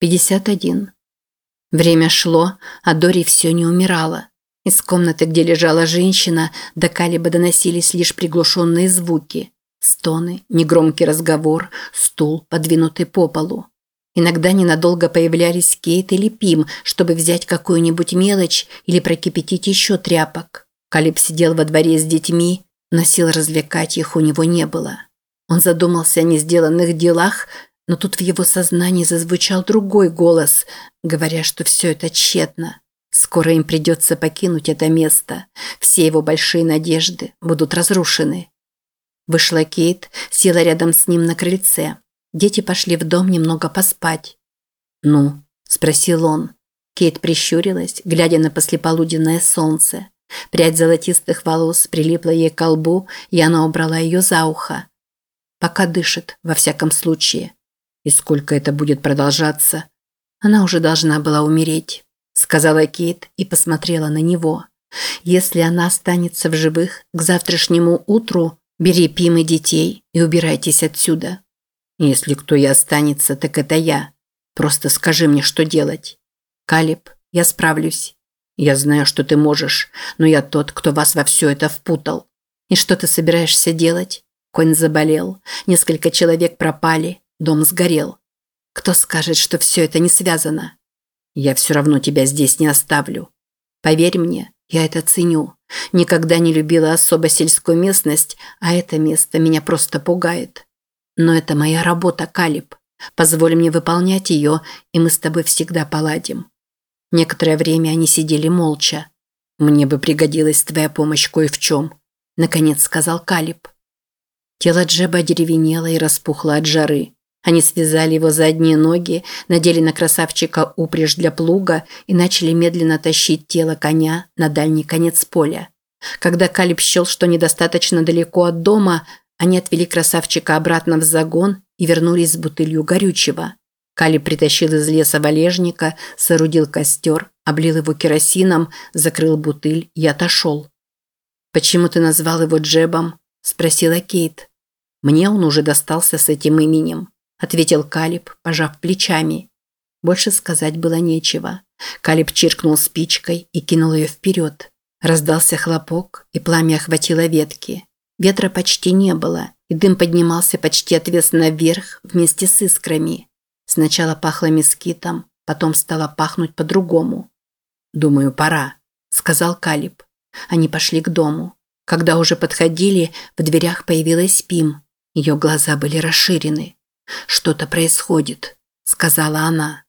51. Время шло, а Дори все не умирала. Из комнаты, где лежала женщина, до Калиба доносились лишь приглушенные звуки. Стоны, негромкий разговор, стул, подвинутый по полу. Иногда ненадолго появлялись Кейт или Пим, чтобы взять какую-нибудь мелочь или прокипятить еще тряпок. Калиб сидел во дворе с детьми, но сил развлекать их у него не было. Он задумался о несделанных делах, но тут в его сознании зазвучал другой голос, говоря, что все это тщетно. Скоро им придется покинуть это место. Все его большие надежды будут разрушены. Вышла Кейт, села рядом с ним на крыльце. Дети пошли в дом немного поспать. «Ну?» – спросил он. Кейт прищурилась, глядя на послеполуденное солнце. Прядь золотистых волос прилипла ей к колбу, и она убрала ее за ухо. Пока дышит, во всяком случае. И сколько это будет продолжаться? Она уже должна была умереть, сказала Кейт и посмотрела на него. Если она останется в живых к завтрашнему утру, бери Пим и детей и убирайтесь отсюда. Если кто и останется, так это я. Просто скажи мне, что делать. Калиб, я справлюсь. Я знаю, что ты можешь, но я тот, кто вас во все это впутал. И что ты собираешься делать? Конь заболел, несколько человек пропали, Дом сгорел. Кто скажет, что все это не связано? Я все равно тебя здесь не оставлю. Поверь мне, я это ценю. Никогда не любила особо сельскую местность, а это место меня просто пугает. Но это моя работа, Калиб. Позволь мне выполнять ее, и мы с тобой всегда поладим. Некоторое время они сидели молча. Мне бы пригодилась твоя помощь кое в чем, наконец сказал Калиб. Тело Джеба одеревенело и распухло от жары. Они связали его задние ноги, надели на красавчика упряжь для плуга и начали медленно тащить тело коня на дальний конец поля. Когда Калиб счел, что недостаточно далеко от дома, они отвели красавчика обратно в загон и вернулись с бутылью горючего. Калиб притащил из леса валежника, соорудил костер, облил его керосином, закрыл бутыль и отошел. «Почему ты назвал его Джебом?» – спросила Кейт. «Мне он уже достался с этим именем ответил Калиб, пожав плечами. Больше сказать было нечего. Калиб чиркнул спичкой и кинул ее вперед. Раздался хлопок, и пламя охватило ветки. Ветра почти не было, и дым поднимался почти отвесно вверх вместе с искрами. Сначала пахло мескитом, потом стало пахнуть по-другому. «Думаю, пора», – сказал Калиб. Они пошли к дому. Когда уже подходили, в дверях появилась Пим. Ее глаза были расширены. «Что-то происходит», – сказала она.